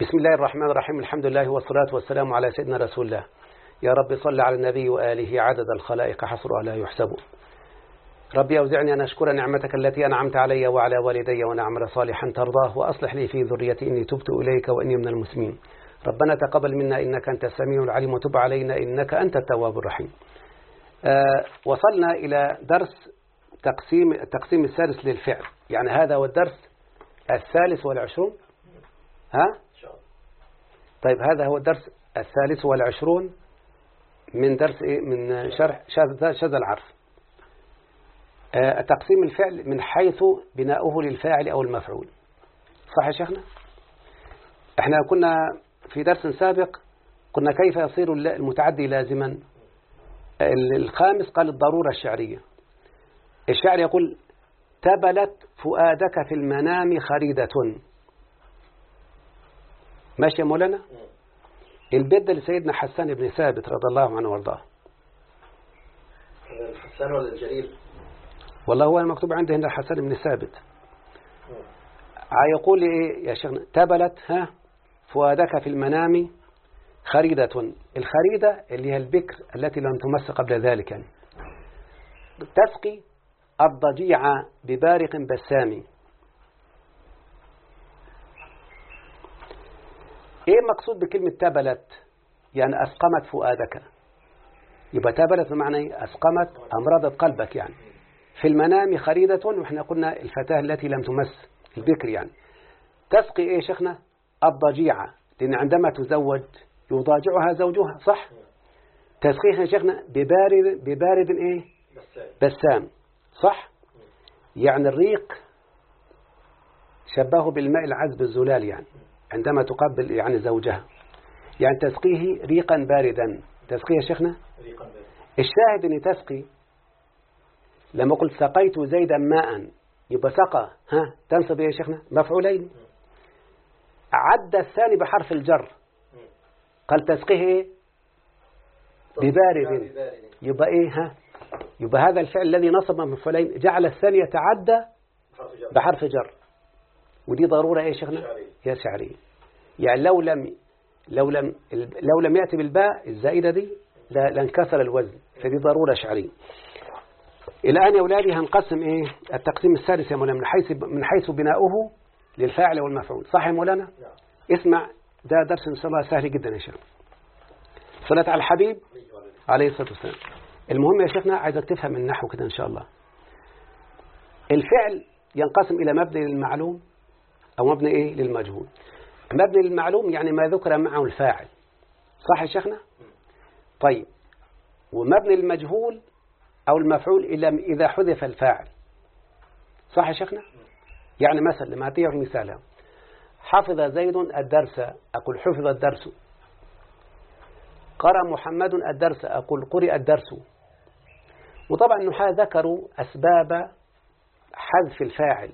بسم الله الرحمن الرحيم الحمد لله والصلاة والسلام على سيدنا رسول الله يا رب صل على النبي وآله عدد الخلائق حصرها لا يحسب ربي أوزعني أن أشكر نعمتك التي أنعمت علي وعلى والدي وأن أعمل صالحا ترضاه وأصلح لي في ذريتي إني تبت إليك وإني من المسلمين ربنا تقبل منا إنك أنت السميع العليم وتب علينا إنك أنت التواب الرحيم آه وصلنا إلى درس تقسيم التقسيم السادس للفعل يعني هذا هو الدرس الثالث والعشرون ها طيب هذا هو الدرس الثالث والعشرون من درس إيه؟ من شرح شذ العرف. آه تقسيم الفعل من حيث بناؤه للفاعل أو المفعول. صح يا شيخنا؟ إحنا كنا في درس سابق قلنا كيف يصير المتعدي لازما؟ الخامس قال الضرورة الشعرية. الشعر يقول تبلت فؤادك في المنام خريدة. ماشي يا مولانا؟ البيت لسيدنا حسان بن ثابت رضي الله عنه وارضاه. الحسان ولا الجليل؟ والله هو المكتوب عندي هنا حسان بن ثابت. يقول إيه يا شيخنا؟ تبلت ها؟ فؤادك في المنام خريدة. الخريدة اللي هي البكر التي لم تمس قبل ذلك. يعني. تسقي الضجيع ببارق بسام. إيه مقصود بكلمة تبلت يعني أسقمت فؤادك. يبقى تبلت بمعنى إيه؟ أسقمت أمرضت قلبك يعني. في المنام خريدة وإحنا قلنا الفتاة التي لم تمس البكر يعني. تسقي إيه شيخنا؟ الضجيعة لأن عندما تزوج يضاجعها زوجها صح؟ تسقيها شيخنا ببارد ببارد إيه؟ بسام صح؟ يعني الريق شبهه بالماء العذب الزلال يعني. عندما تقبل يعني زوجها. يعني تسقيه ريقا باردا. تسقيه يا شيخنا؟ ريقا باردا الشاهد ان تسقي. لما قلت سقيت زيدا ماء يبقى سقى. ها تنصب يا شيخنا؟ مفعولين. عد الثاني بحرف الجر. قال تسقيه إيه؟ ببارد. يبقى إيه؟ ها يبقى هذا الفعل الذي نصب مفعولين. جعل الثاني يتعدى بحرف جر. ودي ضرورة يا شيخنا؟ يا شعرية. يعني لو لم لو لم لو لم يأتي بالباء الزائدة دي لانكسر الوزن. فدي ضرورة شعرية. الآن يا أولادي هنقسم إيه؟ التقسيم السادس يا مولانا من حيث من حيث بناؤه للفاعل والمفعول. صح يا مولانا؟ اسمع ده درس إن شاء الله سهل جدا يا شيخ. صلاة على الحبيب عليه الصلاة والسلام. المهم يا شيخنا عايزك تفهم النحو كده إن شاء الله. الفعل ينقسم إلى مبني للمعلوم أو مبني إيه؟ للمجهول. مبني للمعلوم يعني ما ذكر معه الفاعل. صح يا شيخنا؟ طيب. ومبني للمجهول أو المفعول إلا إذا حذف الفاعل. صح يا شيخنا؟ يعني مثلا لما أعطيه مثال حفظ زيد الدرس أقول حفظ الدرس. قرأ محمد الدرس أقول قرئ الدرس. وطبعا النحاة ذكروا أسباب حذف الفاعل.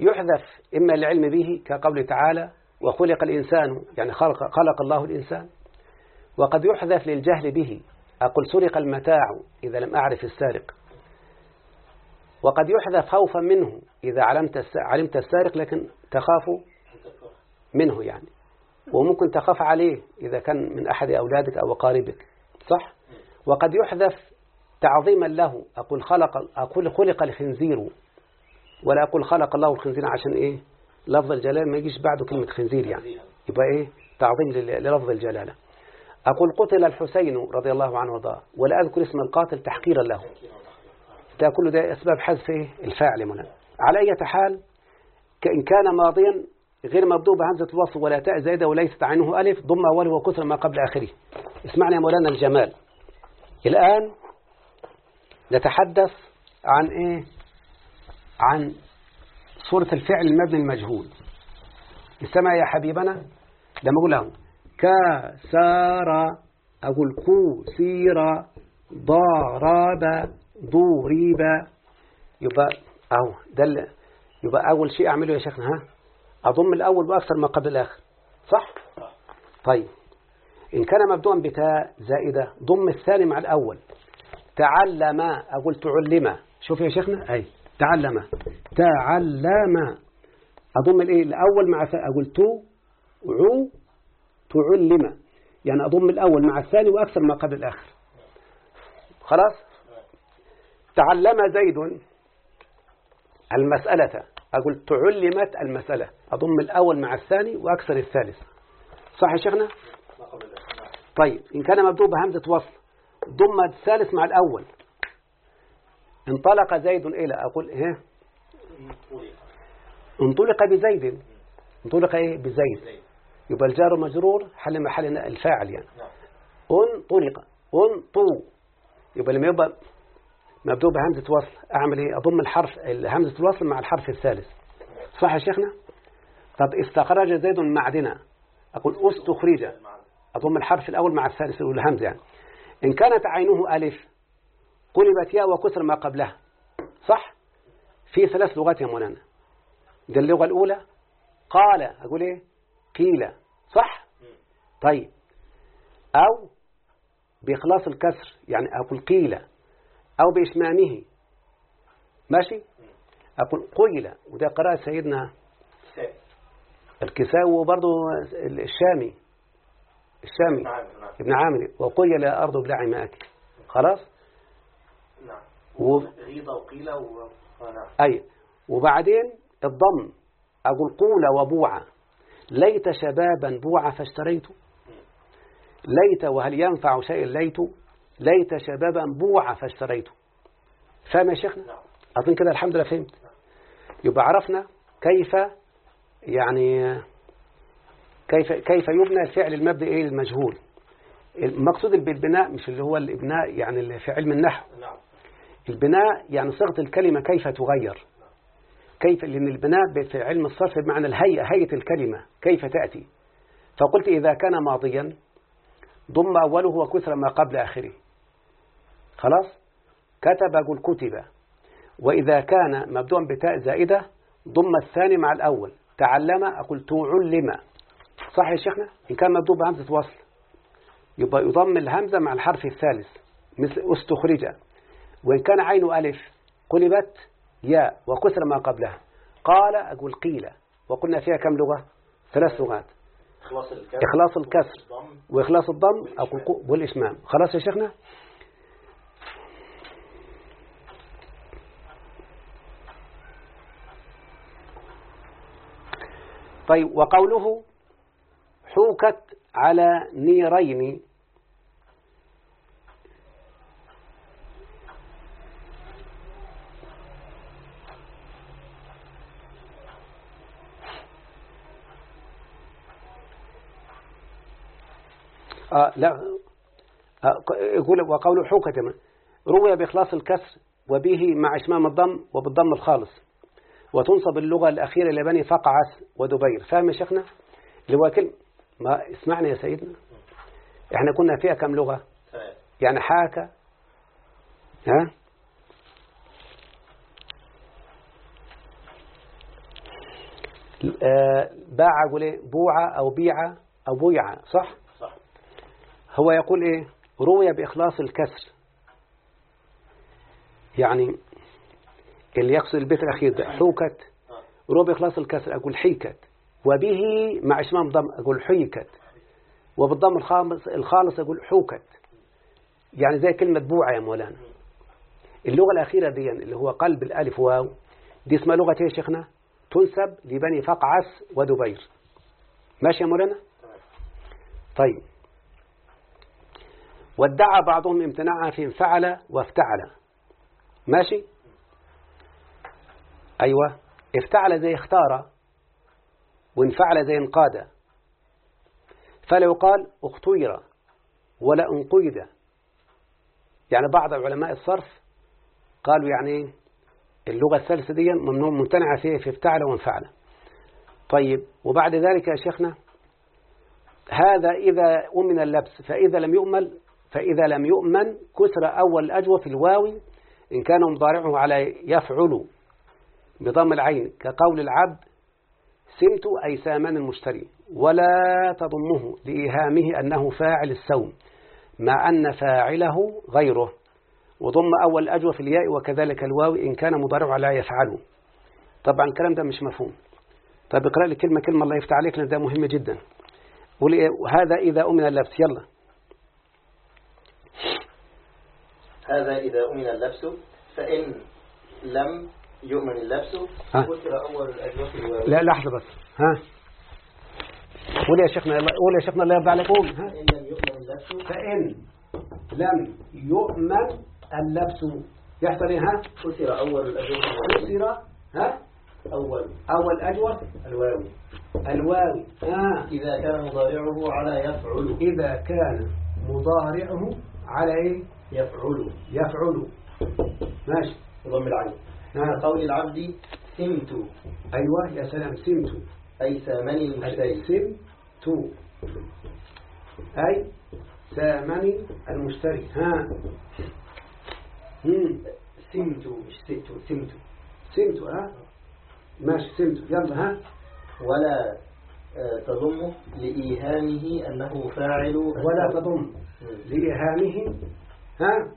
يحذف إما العلم به كقول تعالى وخلق الإنسان يعني خلق, خلق الله الإنسان. وقد يحذف للجهل به أقول سرق المتاع إذا لم أعرف السارق. وقد يحذف خوفا منه إذا علمت علمت السارق لكن تخاف منه يعني. وممكن تخاف عليه إذا كان من أحد أولادك أو قاربك صح؟ وقد يحذف تعظيما له أقول خلق أقول خلق الخنزير. ولا أقول خلق الله الخنزير عشان إيه؟ لفظ الجلالة ما يجيش بعده كلمة خنزير يعني. يبقى إيه؟ تعظيم للفظ الجلالة. أقول قتل الحسين رضي الله عنه وضاه ولا أذكر اسم القاتل تحقيرا له. ده كله ده أسباب حذف إيه؟ الفاعل منا على أي حال إن كان ماضيا غير مبدوء بهمزة الوصف ولا تاء زائدة وليست عينه ألف ضم أوله وكثر ما قبل آخره. اسمعنا يا مولانا الجمال. الآن نتحدث عن إيه؟ عن صورة الفعل المبني المجهول. استمع يا حبيبنا. لما أقول لهم كسر أقول كسير ضرب ضرب يبقى أهو ده يبقى أول شيء أعمله يا شيخنا ها؟ أضم الأول وأكثر ما قبل الآخر. صح؟ طيب. إن كان مبدوءا بتاء زائدة ضم الثاني مع الأول. تعلم أقول تعلم. شوف يا شيخنا. أي. تعلم. تعلم. أضم الإيه؟ الأول مع أقول تو عو تعلم. يعني أضم الأول مع الثاني وأكثر ما قبل الآخر. خلاص؟ تعلم زيد المسألة. أقول تعلمت المسألة. أضم الأول مع الثاني وأكثر الثالث. صح يا شيخنا؟ طيب إن كان مبدوء بهمزة وصل ضم الثالث مع الأول. انطلق زيد إلى أقول إيه؟ انطلق بزيد. انطلق إيه؟ بزيد. يبقى الجار مجرور حل محل الفاعل يعني. انطلق. انطو. يبقى لما يبقى مبدوء بهمزة وصل أعمل إيه؟ أضم الحرف همزة الوصل مع الحرف الثالث. صح يا شيخنا؟ طب استخرج زيد معدنا أقول أستخرج. أضم الحرف الأول مع الثالث والهمزة يعني. إن كانت عينه ألف قلبت ياء وكسر ما قبلها. صح؟ في ثلاث لغات يا مولانا. دي اللغة الأولى. قال. أقول إيه؟ قيل. صح؟ طيب. أو بإخلاص الكسر يعني أقول قيل. أو بإشمامه ماشي؟ أقول قيل. وده قراءة سيدنا الكساء وبرضه الشامي. الشامي. ابن عامر. وقيل أرض ماءك خلاص؟ نعم. و... غيظة وقيل و... نعم أي وبعدين الضم أقول قول وبوعة. ليت شبابا بوعة فاشتريت. ليت وهل ينفع شيء؟ ليت. ليت شبابا بوعة فاشتريت. فاهم يا شيخنا؟ نعم. أظن كده الحمد لله فهمت. يبقى عرفنا كيف يعني كيف كيف يبنى الفعل المبدئ إيه المجهول. المقصود بالبناء مش اللي هو الإبناء يعني اللي في علم النحو نعم. البناء يعني صيغة الكلمة كيف تغير؟ كيف لأن البناء في علم الصرف بمعنى الهيئة هيئة الكلمة كيف تأتي؟ فقلت إذا كان ماضيا ضم أوله وكسر ما قبل آخره. خلاص؟ كتب أقول كتب. وإذا كان مبدوعا بتاء زائدة ضم الثاني مع الأول. تعلم أقول تعلم. صح يا شيخنا؟ إن كان مبدوع بهمزة وصل. يبقى يضم الهمزة مع الحرف الثالث. مثل استخرج. وإن كان عين ألف قلبت ياء وكسر ما قبلها. قال أقول قيل وقلنا فيها كم لغة؟ ثلاث لغات. إخلاص الكسر. وإخلاص الضم أقول قو- والإشمام خلاص يا شيخنا؟ طيب وقوله حوكت على نيرين آه لا. آه يقول وقوله حوكة ما. روي بإخلاص الكسر وبه مع إشمام الضم وبالضم الخالص. وتنصب اللغة الأخيرة لبني فقعس ودبير. فاهم يا شيخنا؟ اللي هو كلمة ما اسمعنا يا سيدنا. إحنا كنا فيها كم لغة؟ يعني حاكى ها؟ آه، باع أقول إيه؟ بوعة أو بيعة أو بيعة صح؟ هو يقول إيه؟ روي بإخلاص الكسر. يعني اللي يقصد البيت الأخير ده حوكت. روي بإخلاص الكسر أقول حيكت. وبه مع إشمام ضم أقول حيكت. وبالضم الخالص الخالص أقول حوكت. يعني زي كلمة بوعة يا مولانا. اللغة الأخيرة دي اللي هو قلب الألف واو دي اسمها لغة إيه يا شيخنا؟ تنسب لبني فقعس ودبير. ماشي يا مولانا؟ طيب. وادعى بعضهم امتناعها في انفعل وافتعل. ماشي؟ أيوة. افتعل زي اختار وانفعل زي انقاد. فلو قال اختير ولا انقيد. يعني بعض علماء الصرف قالوا يعني؟ اللغة الثالثة دي ممنوع ممتنعة فيه في افتعل وانفعل طيب وبعد ذلك يا شيخنا هذا إذا أمن اللبس فإذا لم يؤمل فإذا لم يؤمن كسر أول الأجوف في الواو إن كان مضارعه على يفعل. بضم العين كقول العبد سمت أي سامان المشتري ولا تضمه لإيهامه أنه فاعل السوم مع أن فاعله غيره. وضم أول الأجوف في الياء وكذلك الواو إن كان مضارعه على يفعل. طبعا الكلام ده مش مفهوم. طيب اقرأ لي كلمة كلمة الله يفتح عليك لأن ده مهم جدا. قولي إيه؟ وهذا إذا أمن اللبس. يلا. هذا إذا أمن اللبس فإن لم يؤمن اللبس. كسر أول الأجوف الواوي لا لحظة بس. ها؟ قول يا شيخنا قول يا شيخنا الله يرضى عليك قول ها؟ فإن لم يؤمن اللبس. فإن لم يؤمن اللبس. يحصل إيه ها؟ كسر أول الأجوف كسر ها؟ أول. أول أجوف الواوي الواوي ها؟ إذا كان مضارعه على يفعل. إذا كان مضارعه على إيه يفعل. يفعل. ماشي. ضم العين ها. قول العبد سمت. أيوة. يا سلام. سمت. أي سامني المشتري. سمت. أي سامني المشتري. ها. مم. سمت. مش ست سمت. سمت. ها. ماشي. سمت. يلا. ها. ولا آه، تضم لإيهامه أنه فاعل. ولا تضم مم. ها؟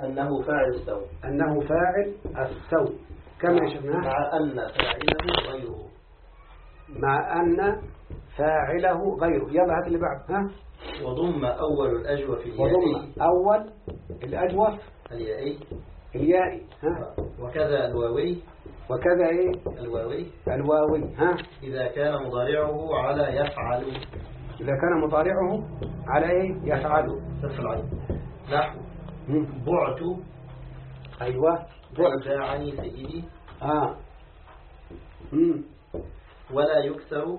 أنه فاعل السوء. أنه فاعل السوء. كما شفناه مع أن فاعله غيره. مع أن فاعله غيره. يلا هات اللي بعد. ها؟ وضم أول الأجوف اليائي وضم أول الأجوف. اليائي اليائي ها؟ وكذا الواوي. وكذا إيه؟ الواوي. الواوي. ها؟ إذا كان مضارعه على يفعل. إذا كان مضارعه على إيه؟ يفعل. العين نحو. بعت أيوة بعد باعني سيدي آه. مم. ولا يكسر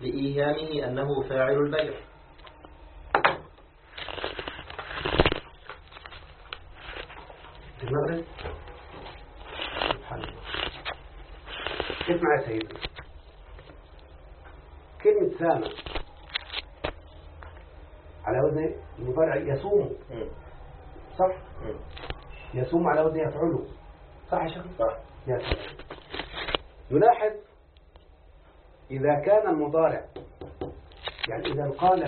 لإيهامه أنه فاعل البيع. المغرب؟ سبحان الله. اسمع يا سيدي. كلمة سامة على وزن المضارع يصوم. صح؟ يصوم على وزن يفعله. صح يا شيخ؟ صح. يلاحظ إذا كان المضارع يعني إذا قال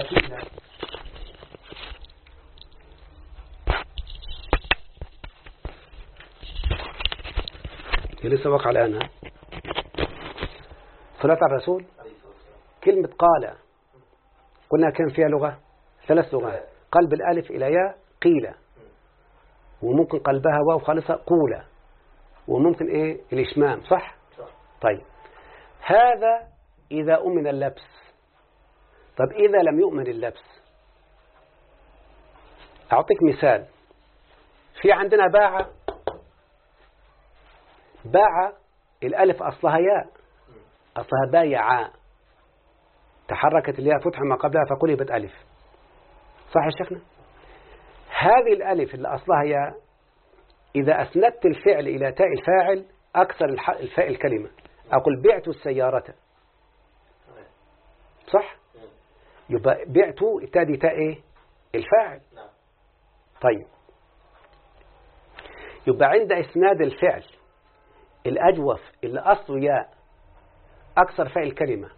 هي لسه واقع الآن؟ صلاة على الرسول كلمة قال. قلنا كان فيها لغة؟ ثلاث لغات. قلب الألف إلى ياء قيل. وممكن قلبها واو خالصة قول. وممكن إيه؟ الإشمام صح؟ صح. طيب. هذا إذا أمن اللبس. طب إذا لم يؤمن اللبس. أعطيك مثال. في عندنا باع. باع الألف أصلها ياء. أصلها بايع تحركت الياء فتح ما قبلها فقلبت ألف. صح يا شيخنا؟ هذه الألف اللي أصلها ياء إذا أسندت الفعل إلى تاء الفاعل أكثر الفاء الكلمة. أقول بعت السيارة. صح؟ يبقى بعت ابتدي تاء إيه؟ الفاعل. نعم. طيب. يبقى عند إسناد الفعل الأجوف اللي أصله ياء أكثر فاء الكلمة.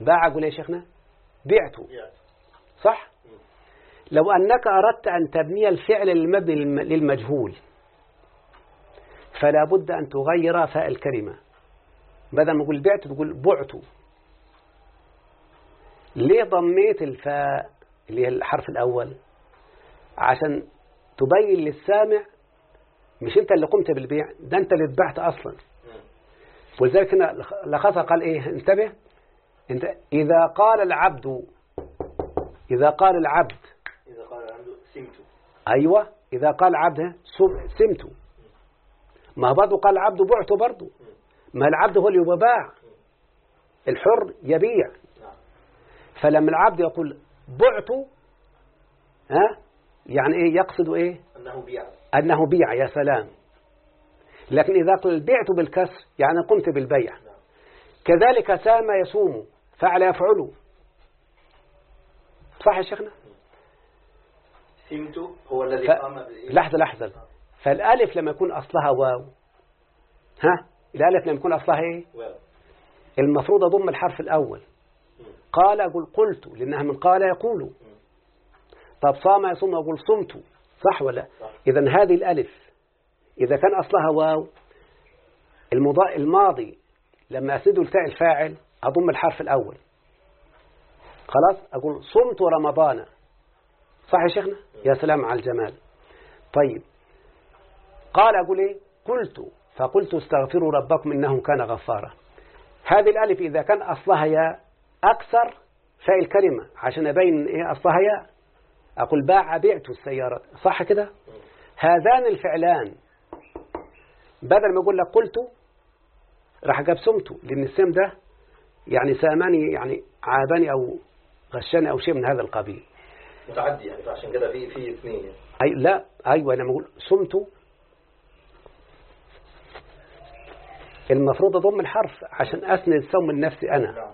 باع أقول يا شيخنا؟ بعت. صح؟ لو أنك أردت أن تبني الفعل المبني للم- للمجهول فلا بد أن تغير فاء الكلمة. بدل ما تقول بعت تقول بعت. ليه ضميت الفاء اللي هي الحرف الأول؟ عشان تبين للسامع مش أنت اللي قمت بالبيع ده أنت اللي اتبعت أصلا. ولذلك هنا لخصها قال إيه؟ انتبه. أنت إذا قال العبد إذا قال العبد سمت أيوة إذا قال عبد سم- سمت ما برضه قال عبد بعت برضه ما العبد هو اللي يباع الحر يبيع. فلما العبد يقول بعت ها يعني إيه يقصد إيه؟ أنه بيع. أنه بيع يا سلام. لكن إذا قال بعت بالكسر يعني قمت بالبيع. نعم. كذلك سام يصوم فعل يفعل. صح يا شيخنا؟ سمت هو الذي ف... قام بالإيه؟ لحظة لحظة. فالألف لما يكون أصلها واو. ها؟ الألف لما يكون أصلها إيه؟ واو. المفروض أضم الحرف الأول. مم. قال أقول قلت. لأنها من قال يقول. طب صام يصوم أقول صمت. صح ولا. اذا هذه الألف إذا كان أصلها واو المضا... الماضي لما أسنده لتاء الفاعل أضم الحرف الأول. خلاص؟ أقول صمت رمضان. صح يا شيخنا؟ يا سلام على الجمال. طيب. قال أقول إيه قلت فقلت استغفروا ربكم إنه كان غفارا. هذه الألف إذا كان أصلها يا أكثر فاء الكلمة عشان أبين إيه أصلها يا أقول باع بعت السيارة. صح كده؟ هذان الفعلان. بدل ما أقول لك قلت راح جاب سمته لأن السم ده يعني سامني يعني عابني أو غشاني أو شيء من هذا القبيل. متعدي يعني فعشان كده في في اثنين يعني. أي لا أيوة لما أقول سمت المفروض أضم الحرف عشان أسند الصوم من نفسي أنا. نعم.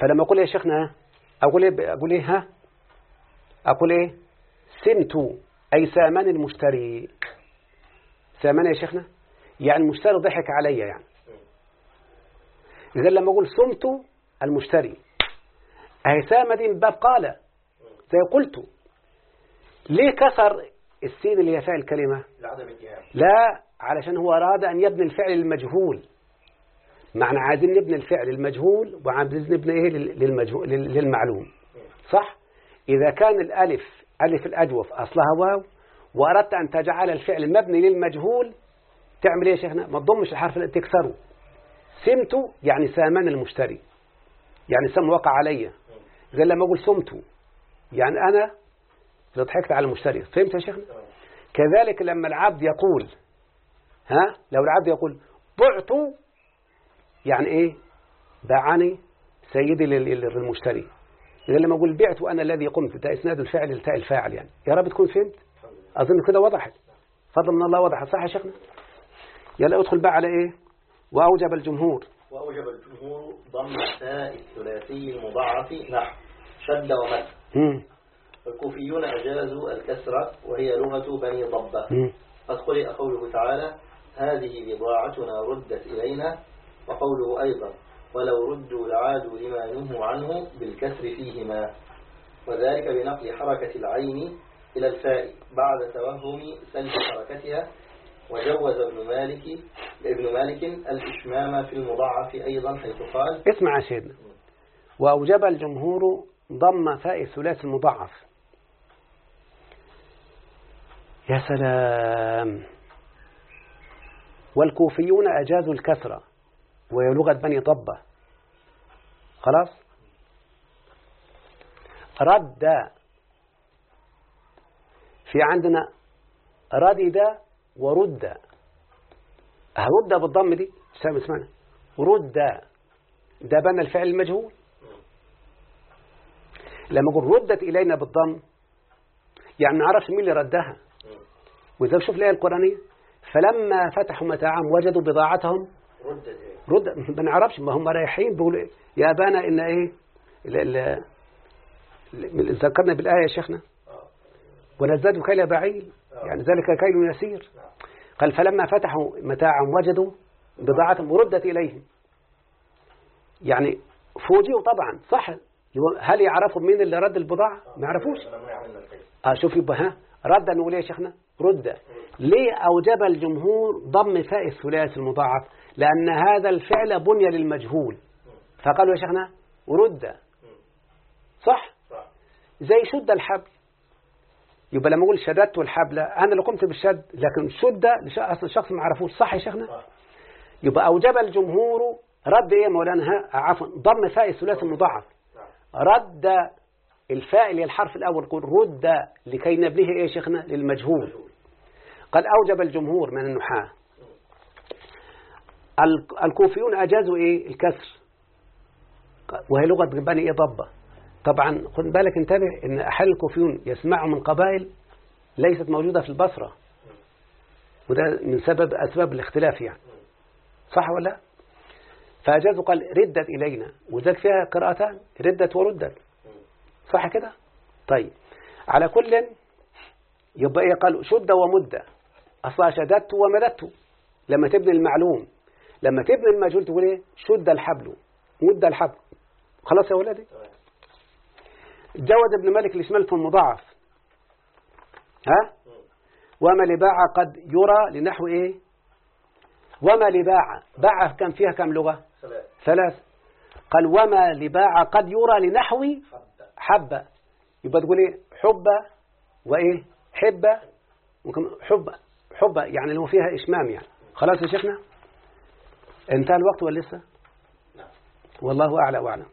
فلما أقول يا شيخنا؟ أقول إيه أقول إيه؟ ها؟ أقول إيه؟ سمت أي سامن المشتري. سامن يا شيخنا؟ يعني المشتري ضحك علي يعني. غير لما أقول صمت المشتري. أهي سامة دي من باب قال زي قلت ليه كسر السين اللي هي لعدم الإيهام لا علشان هو أراد أن يبني الفعل المجهول. معنى عايزين نبني الفعل المجهول وعايزين نبني إيه؟ لل- للمجهول لل- للمعلوم. صح؟ إذا كان الألف ألف الأجوف أصلها واو وأردت أن تجعل الفعل مبني للمجهول تعمل إيه يا شيخنا؟ ما تضمش الحرف اللي تكسره. سمت يعني سامان المشتري. يعني سم وقع علي. غير لما أقول سمت يعني أنا اللي ضحكت على المشتري. فهمت يا شيخنا؟ كذلك لما العبد يقول ها؟ لو العبد يقول بعت يعني إيه؟ باعني سيدي لل- لل- للمشتري. إذا لما أقول بعت وأنا الذي قمت ده إسناد الفعل لتاء الفاعل يعني. يا رب تكون فهمت؟ أظن كده وضحت. فضل من الله وضحت صح يا شيخنا؟ يلا ادخل بقى على إيه؟ وأوجب الجمهور. وأوجب الجمهور ضم تاء الثلاثي المضاعف نحو. شد ومد. الكوفيون أجازوا الكسرة وهي لغة بني ضبة. قد قرئ قوله تعالى هذه بضاعتنا ردت إلينا وقوله أيضا ولو ردوا لعادوا لما نهوا عنه بالكسر فيهما وذلك بنقل حركة العين إلى الفاء بعد توهم سلب حركتها. وجوز ابن مالك ابن مالك الإشمام في المضاعف أيضا حيث قال اسمع يا سيدنا. وأوجب الجمهور ضم فاء الثلاث المضاعف. يا سلام. والكوفيون أجازوا الكسرة وهي لغة بني ضبة. خلاص؟ رد في عندنا ردد ورد. هرد بالضم دي؟ سامع اسمعنا. رد ده بنى الفعل المجهول. لما أقول ردت إلينا بالضم يعني ما نعرفش مين اللي ردها. وإذا شوف الآية القرآنية فلما فتحوا متاعهم وجدوا بضاعتهم ردت إيه؟ رد ما نعرفش ما هم رايحين بيقولوا إيه؟ يا أبانا إن إيه؟ ذكرنا بالآية يا شيخنا. ونزدوا كيل بعيد يعني ذلك كيل يسير. قال فلما فتحوا متاعهم وجدوا بضاعتهم ردت إليهم. يعني فوجئوا طبعا صح؟ هل يعرفوا مين اللي رد البضاعة؟ ما يعرفوش. آه شوف يبقى ها؟ ردا نقول إيه يا شيخنا؟ رد. ليه أوجب الجمهور ضم فاء الثلاث المضاعف؟ لأن هذا الفعل بني للمجهول. فقالوا يا شيخنا رد. صح؟ زي شد الحبل. يبقى لما أقول شددت الحبل أنا اللي قمت بالشد لكن شد أصلا شخص ما عرفوش. صح يا شيخنا؟ يبقى أوجب الجمهور رد إيه مولانا؟ عفوا ضم فاء الثلاث المضاعف. رد هي الحرف الأول قل رد لكي نبنيه إيه يا شيخنا؟ للمجهول. قال أوجب الجمهور من النحاة. ال- الكوفيون أجازوا إيه؟ الكسر. وهي لغة بني إيه ضبة طبعا خد بالك انتبه إن أحيانا الكوفيون يسمعوا من قبائل ليست موجودة في البصرة. وده من سبب أسباب الاختلاف يعني. صح ولا لا؟ فأجازوا قال ردت إلينا. وذلك فيها قراءتان ردت وردت. صح كده؟ طيب. على كل يبقى إيه؟ قال شد ومد. أصلا شددت ومددت. لما تبني المعلوم لما تبني المجهول تقول إيه؟ شد الحبل. مد الحبل. خلاص يا ولدي؟ جوز ابن مالك الاسمال في المضاعف. ها؟ وما لباع قد يرى لنحو إيه؟ وما لباع. باع كان فيها كم لغة؟ ثلاث. قال وما لباع قد يرى لنحو حبة. حبة. يبقى تقول إيه؟ حبة وإيه؟ حبة. ممكن حبة. حبة يعني اللي هو فيها إشمام يعني. خلاص يا شيخنا؟ انتهى الوقت ولا لسه؟ نعم. والله أعلى وأعلم.